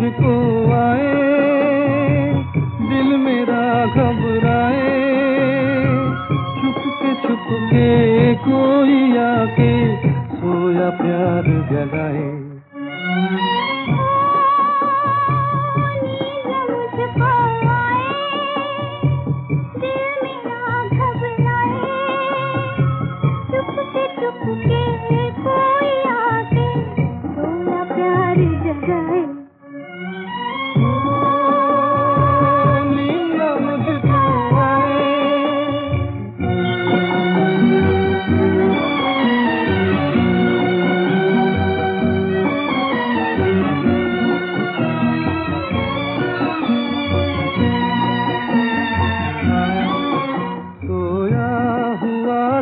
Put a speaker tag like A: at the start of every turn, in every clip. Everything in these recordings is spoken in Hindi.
A: मुझको आए दिल मेरा घबराए। छुप के छुप के कोई आके सोया प्यार जगाए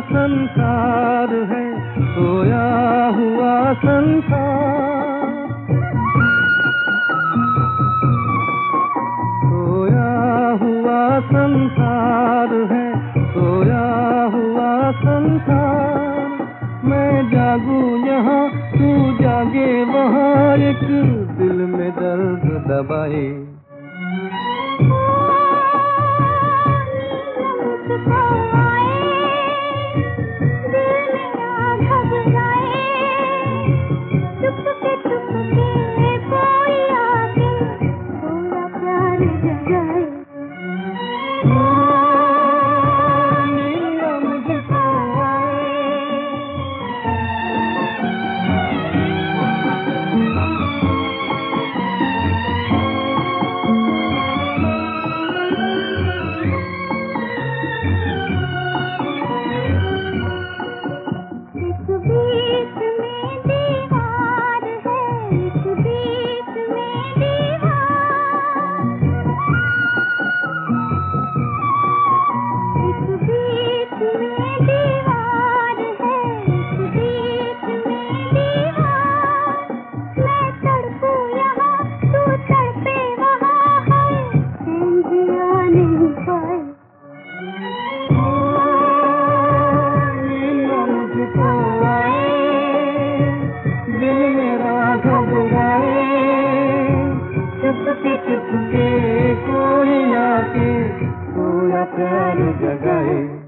A: संसार है, सोया हुआ संसार। सोया हुआ संसार है, सोया हुआ संसार। मैं जागू यहाँ, तू जागे वहाँ, एक दिल में दर्द दबाए। कोई